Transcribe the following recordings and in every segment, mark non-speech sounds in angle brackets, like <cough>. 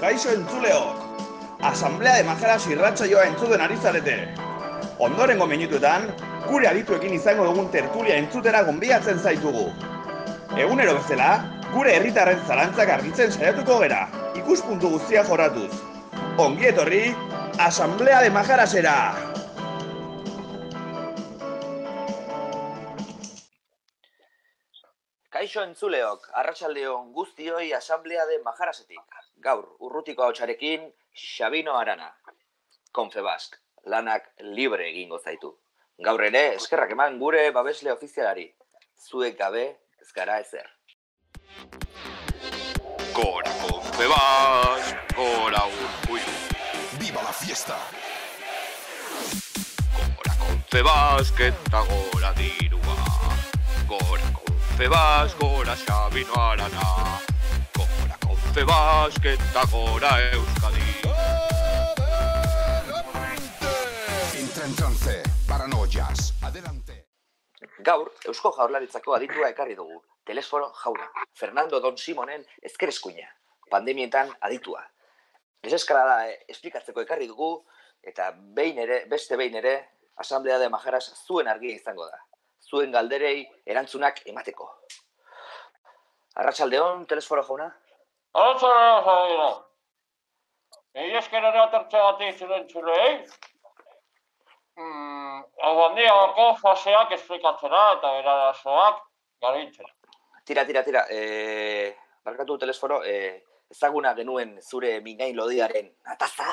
kaixo entzuleok! Asamblea de Majaras irratxa joa entzuden ari zarete. Ondorengo minutuetan, gure adituekin izango dugun tertulia entzutera gonbiatzen zaitugu. Egunero bezala, gure herritarren zalantzak argitzen saiatuko gera, ikuspuntu guztia joratuz. Ongi etorri, Asamblea de Majarasera! Kaixo entzuleok, arratsaldeon guztioi asamblea de Majarasetik. Gaur, urrutiko hautsarekin, Xabino Arana. Konfebask, lanak libre egingo zaitu. Gaur ere, eskerrak eman gure babesle ofizialari. Zuek gabe, ez gara ezer. Gora Confebask, gora urkuiu. ¡Viva la fiesta! Gora Confebask eta gora dirua. Gora Confebask, gora Xabino Arana. Gora Confebask eta gora Euskadi. Entra en trance, paranoias, adelante. Gaur, Eusko Jaurlaritzako aditua ekarri dugu. Telesforo jauna, Fernando Don Simonen ezker eskuina. Pandemietan aditua. Deseskalada eh, esplikatzeko ekarri dugu, eta behin ere, beste behin ere, Asamblea de Majaras zuen argia izango da. Zuen galderei erantzunak emateko. Arratsaldeon, Telesforo jauna? Arratxaldeon, Javier. Egi esker ere atertze bati zure entzulei. Mm, hau handiagoko faseak esplikatzera eta berarazoak garitzera. Tira, tira, tira. E, barkatu Telesforo, e, ezaguna genuen zure mingain lodiaren ataza,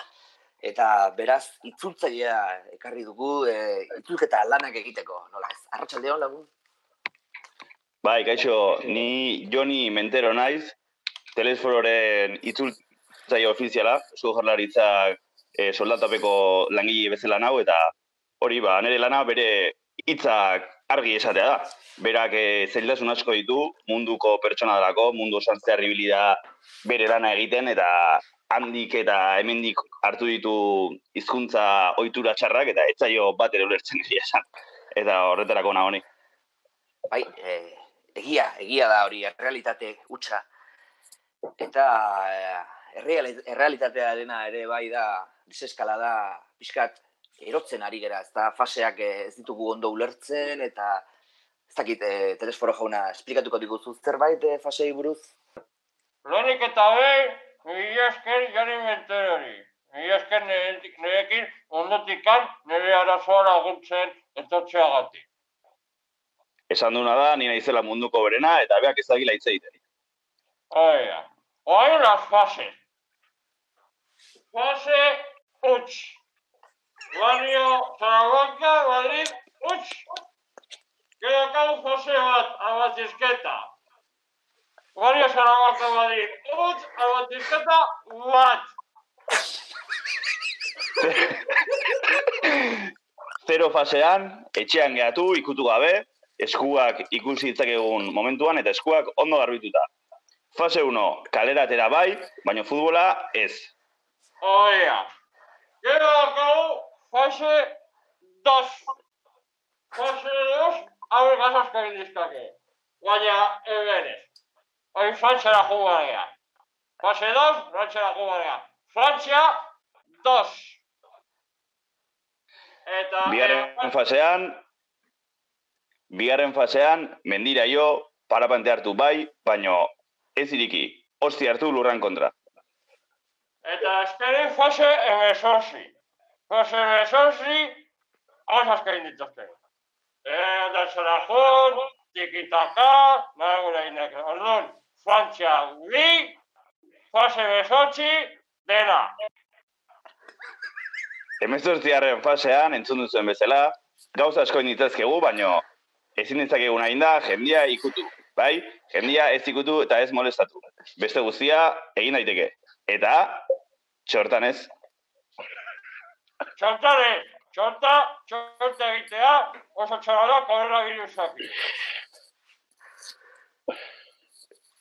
eta beraz itzultzailea ekarri dugu e, itzulketa lanak egiteko, nola ez? Arratsaldeon lagun? Bai, kaixo, ni Joni Mentero naiz, telesfororen itzultzaile ofiziala, zu jarlaritzak e, soldatapeko langile bezala nau, eta hori ba, nire lana bere hitzak argi esatea da. Berak e, zailtasun asko ditu, munduko pertsona dalako, mundu osan zehar da bere lana egiten, eta handik eta hemendik hartu ditu hizkuntza ohitura txarrak, eta etzaio bat ere ulertzen egia esan. Eta horretarako na honi. Bai, e, egia, egia da hori, errealitate hutsa. Eta e, erreali- errealitatearena ere bai da, diseskala da, pixkat erotzen ari gera, ez da faseak eh, ez ditugu ondo ulertzen, eta ez dakit, e, telesforo jauna, esplikatuko diguzu zerbait e, fasei buruz? Lehenik eta behin, mila esker jari menterori. Mila esker nirekin ondotikan nire arazoa laguntzen etortzeagatik. Esan duna da, ni naizela munduko berena, eta beak ez dakila hitz egiten. Oiga, hoy las fases. Fase huts. Barrio Zaragoza, Madrid, huts. Queda fase bat, abatizketa. Barrio Zaragoza, Madrid, huts, abatizketa bat. Zero fasean, etxean gehatu, ikutu gabe, eskuak ikusi ditzakegun momentuan, eta eskuak ondo garbituta. Fase 1, kalera atera bai, baina futbola ez. Oiga, queda fase dos. Fase dos, haber gazas que dizkake. Baina, ebenez. Hoi Frantzera jugarea. Fase dos, Frantzera jugarea. Frantzia, dos. Eta... Bigarren fasean, bigarren fasean, mendira jo, parapante hartu bai, baino ez iriki, hosti hartu lurran kontra. Eta azkenen fase emesosi. Fase emesosi, gauzak egin dituzte. Eta zelajun, tikitaka, nahi gure inek. Orduan, Frantzia bi, fase emesosi, dena. Hemezortziaren fasean, entzun duzuen bezala, gauza asko ditzazkegu, baino ezin ditzakegu nahi da, jendia ikutu. Bai, jendia ez ikutu eta ez molestatu. Beste guztia, egin daiteke. Eta, txortan ez, Txortare, txorta, txorta egitea, oso txara da, koronavirusak.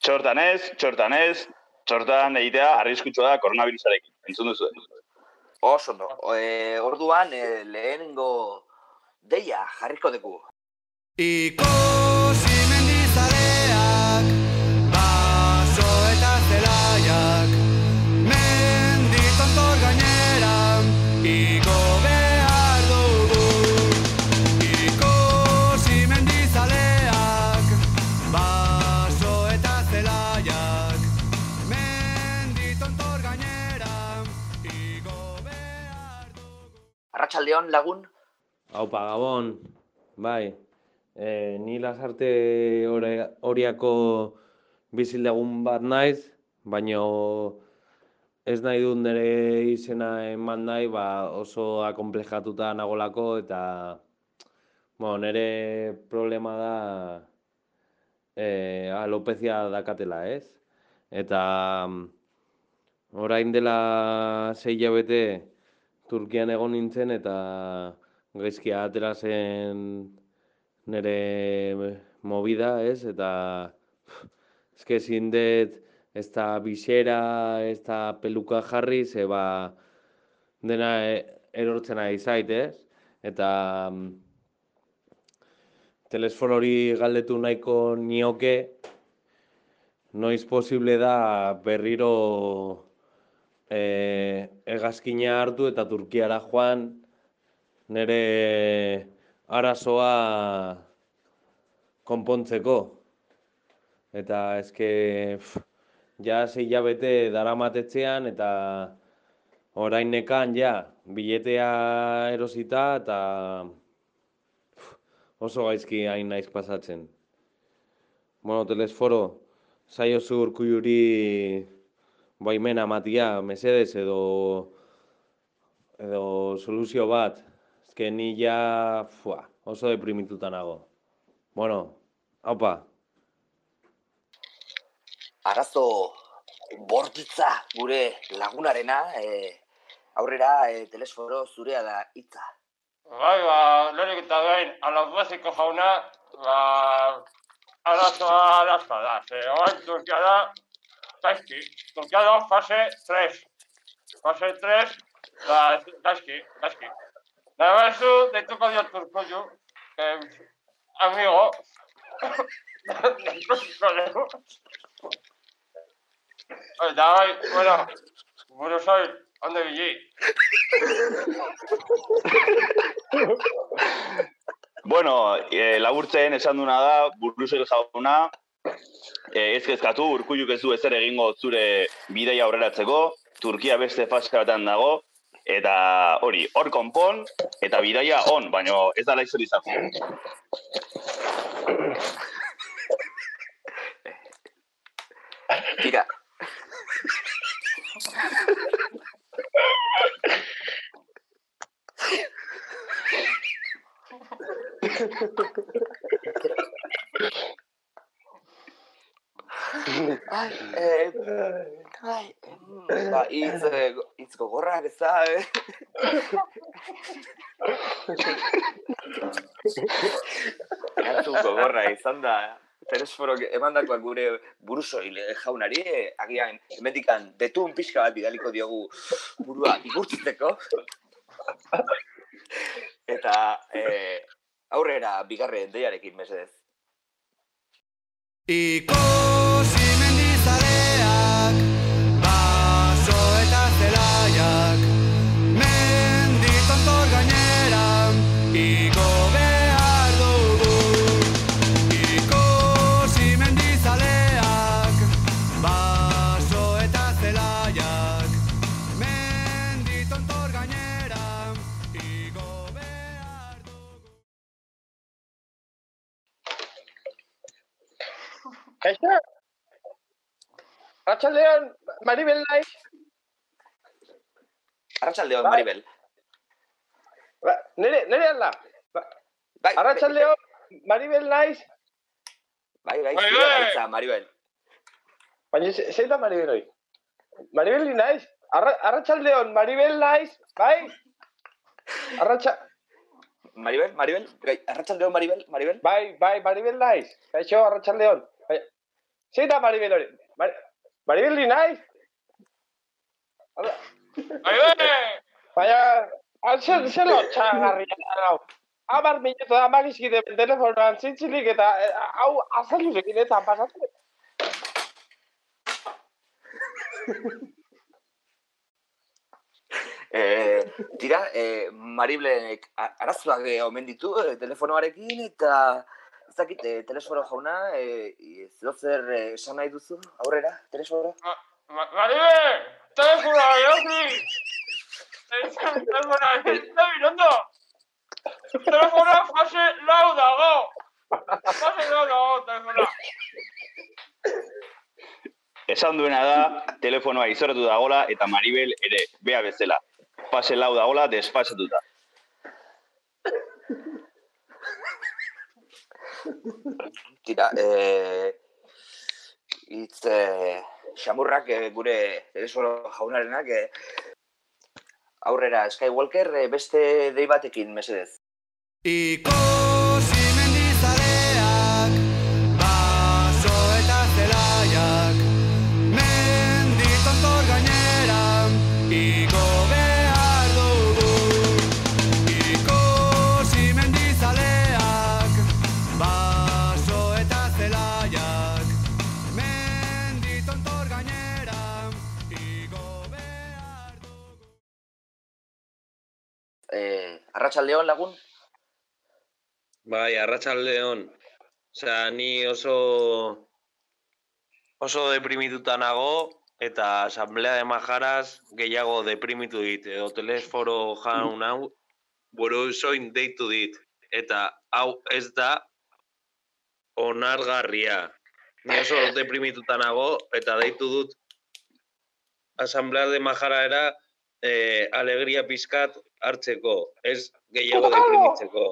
txortan ez, txortan ez, txortan egitea arriskutsua da koronavirusarekin. Entzun duzu. Oso ondo. E, orduan, e, lehenengo deia jarriko dugu. Ikusi Arratsaldeon lagun. Haupa, Gabon, bai, e, ni lasarte horiako bizilagun bat naiz, baina ez nahi dut nire izena eman nahi, ba oso akomplejatuta nagolako eta bueno, nire problema da e, alopezia dakatela, ez? Eta orain dela sei hilabete Turkian egon nintzen eta gaizkia atera zen nire movida, ez? Eta ezin dut ez da bisera, ez da peluka jarri, ze ba dena e- erortzen ari zait, ez? Eta mm, telesfor hori galdetu nahiko nioke, noiz posible da berriro e, hegazkina hartu eta Turkiara joan nire arazoa konpontzeko. Eta eske, pff, ja sei hilabete daramatetzean eta orain nekan ja biletea erosita eta pff, oso gaizki hain naiz pasatzen. Bueno, telesforo, saiozu urkulluri baimena matia, mesedez edo edo soluzio bat. Ezke ni ja fua, oso deprimituta nago. Bueno, haupa. Arazo bortitza gure lagunarena, e, aurrera e, telesforo zurea da hitza. Bai, ba, lehenik eta behin, alazbeziko jauna, ba, arazoa arazoa da. Ze, orain Turkia da, gaizki. Turkia da fase 3. Fase 3, da, gaizki, gaizki. Da, bezu, deituko dio Turkoyu, eh, amigo, deituko dugu. Eta bai, bueno, Buenos Aires, hande bili. Bueno, e, laburtzen esan duna da, burruzel jauna, e, ez kezkatu, urkulluk ez du ezer egingo zure bideia aurreratzeko, Turkia beste fase batean dago, eta hori, hor konpon, eta bidaia on, baino ez da laizor izan. Tira. <laughs> Ai, eh, ai, mm, ba, hitz, hitz gogorrak ez da, eh? Erantzun gogorra izan da, telesforok emandakoak gure burusoil jaunari, agian hemendikan detun pixka bat bidaliko diogu burua igurtziteko. Eta eh, aurrera bigarren deiarekin mesedez. Ikusi Arratxaldeon, Maribel naiz. Arratsaldeon Bai. Maribel. Ba, nere, nere alda. Ba, Bai, Arratxaldeon, Maribel naiz. Bai, bai, Bai, bai. hitza, Maribel. Baina ze- zein da Maribel hoi? Maribel ni naiz. Arra, arratxaldeon, Maribel naiz. Bai? Arratxa... Maribel, Maribel, bai, arratsaldeon Maribel, Maribel. Bai, bai, Maribel naiz. Kaixo, arratxaldeon. Bai. Zein da Maribel hori? Mar Maribel ni naiz. Hala, Bai, bai! Baina, zer, zer lotxagarria hau. Amar minutu da magizkide telefonoan zintzilik eta eh, hau azalduzekin eta pasatzen. <laughs> Eh, tira, eh, Maribelek a- arazoak eh, omen ditu eh, telefonoarekin eta ez dakit, eh, telefono jauna, eh, zer eh, esan nahi duzu aurrera, telefono? Ma- Maribel! Telefonoa, Josli! Telefona, da birondo. Telefona fase lau dago. Fase lau dago, telefona. Esan duena da, telefonoa izoratu dagola eta Maribel ere, bea bezala. Fase lau dagola desfasatuta. Tira, eh, e, itz, e, eh, xamurrak e, gure Venezuela jaunarenak e, aurrera Skywalker e, beste dei batekin mesedez. Iko Arratsaldeon lagun, Bai, arratsaldeon. Osea, ni oso oso deprimituta nago eta asamblea de majaras gehiago deprimitu dit edo telesforo jaun hau buruzoin deitu dit eta hau ez da onargarria. Ni oso deprimituta nago eta deitu dut asamblea de majaraera eh, alegria pizkat hartzeko, ez gehiago deprimitzeko.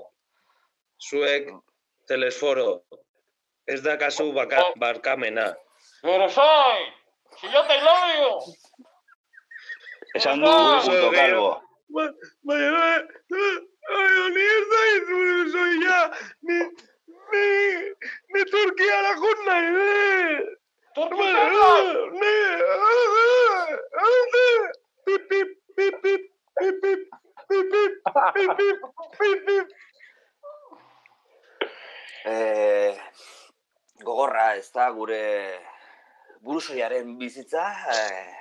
Zuek, telesforo, ez da kasu baka, barkamena. Pero soy, si yo te lo digo. Esan du, punto. Ba- Baina, ba- baina, ni ez da izure soia, ni, ni, ni Turkiara jun nahi, ne? Turkiara? Ni, pip, pip, pip, pip, pip, pip, pip, pip, pip, pip, pip, pip. eh, gogorra ez da gure burusoiaren bizitza, eh,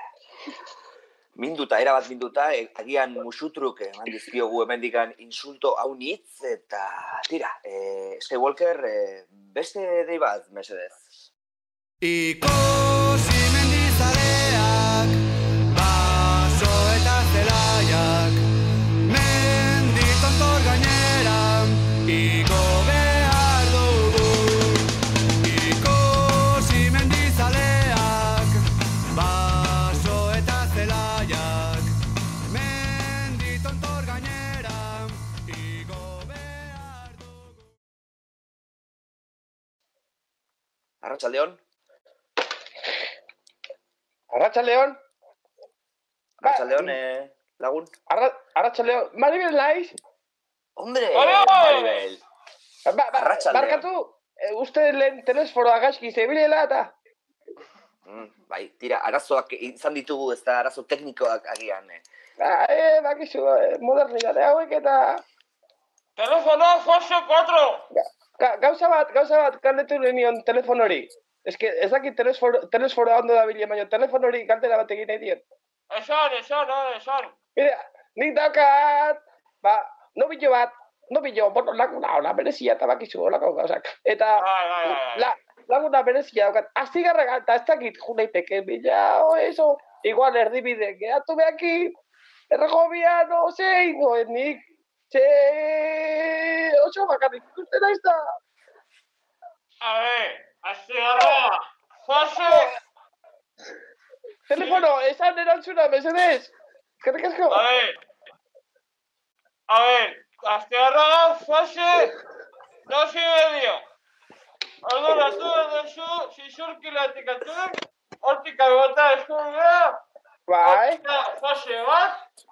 minduta, erabat minduta, e, agian musutruk eman dizkiogu hemendikan insulto haunitz, eta tira, eh, Skywalker, eh, beste dei bat, mesedez. Ikusi Arratsaldeon. Arratxaldeon, Arratsaldeon, eh, lagun. arra, arratxaldeon, Maribel naiz? Hombre, Alo! Maribel. Ba, ba, barkatu, e, uste lehen telesforoa gaizki zebilela eta... Mm, bai, tira, arazoak izan ditugu, ez da arazo teknikoak agian. Eh. Ba, e, bakizu, e, modernidade hauek eta... Teléfono fase 4. Ga, gauza bat, gauza bat, galdetu nion telefonori. Ez que, ez dakit telesforo, telesforoa ondo da bilen, baina telefonori galdera bat egin nahi diot. Esan, esan, eh, esan. Mira, nik daukat, ba, nobilo bat, nobilo, bueno, laguna, hola, berezia, eta bakizu, holako gauzak. Eta, Bai, bai, bai, bai. la, laguna berezia daukat, astigarra eta ez dakit jo naiteke, bila, o, eso, igual erdibide, geratu behaki, errogobia, no, ze, ingo, nik, ze, oso bakarrik ikusten naiz da. A ver, así ahora. Fase. Telefono, esan erantzuna, mesedez. Kerrik asko. A ver. A ver, Astigarraga fase dos y medio. Orduan, hartu duzu, zizurkilatik atuk, hortik agota eskubidea, Bai, hortik fase bat,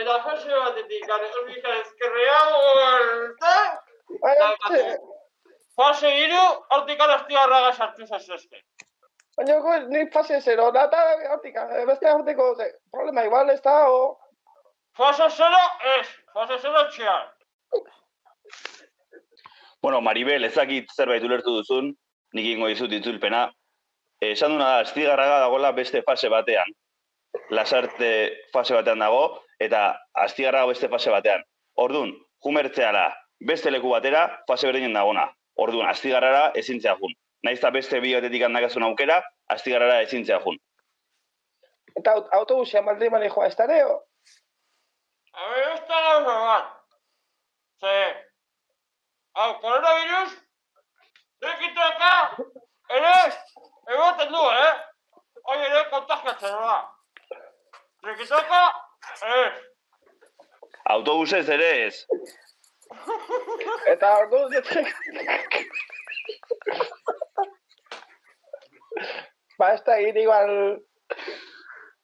eta fase batetik, hortik ezkerrea, gorta, bai, Bai, hortxe. fase iru, hortik astigarraga sartu zazuzte. Baina ni fase zero, nata, hortik, beste hortiko, problema igual ez da, o... Fase zero, ez, fase zero txian. Bueno, Maribel, ez dakit zerbait ulertu duzun, nik ingo dizut itzulpena. Esan duna da, astigarraga dagoela beste fase batean. Lasarte fase batean dago, eta astigarraga beste fase batean. Ordun, jumertzeala, beste leku batera, fase berdinen dagona. Ordun, astigarrara ezintzea jun. Naiz eta beste bi batetik handakazun aukera, astigarrara ezintzea jun. Eta aut- autobusia maldi manejoa ez da, o? A mí me gusta gauza bat. Ze, hau, coronavirus, dekitueka, ere, egoten du, eh? Hoi ere kontagiatzen da. Dekitueka, ez. Autobusez ere ez. Eta ordu ba, ez da egin igual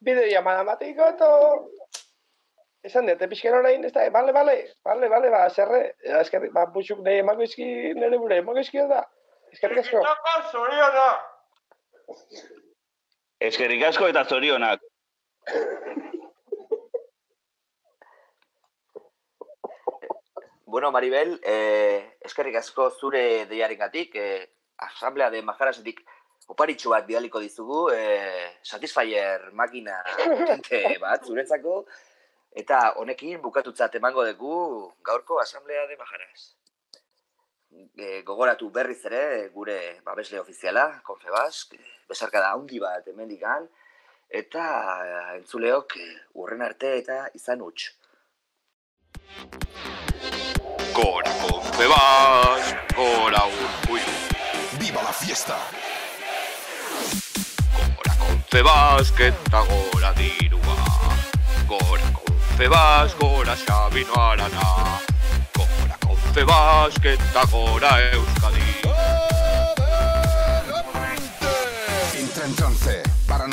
bideo llamada matiko, eto... Esan dut, pixken orain, ez da, bale, bale, bale, bale, ba, zerre, ja, eskerrik, ba, buxuk nahi emako izki, nire bure, emako izki da. Eskerrik asko. Eskerrik asko eta zorionak. Bueno, Maribel, eh, eskerrik asko zure deiarengatik, eh, asamblea de majarasetik oparitxu bat bidaliko dizugu, eh, Satisfyer makina <laughs> bat zuretzako, eta honekin bukatutzat emango dugu gaurko asamblea de majaras. E, gogoratu berriz ere gure babesle ofiziala, Confebask, besarkada handi bat hemendikan, eta eh, entzuleok eh, urren arte eta izan huts. Gora Confebas, gora Urkullu. ¡Viva la fiesta! Gora Confebas, eta gora dirua. Gora Confebas, gora Xabino Arana. Gora Confebas, eta gora Euskadi. Entra en trance para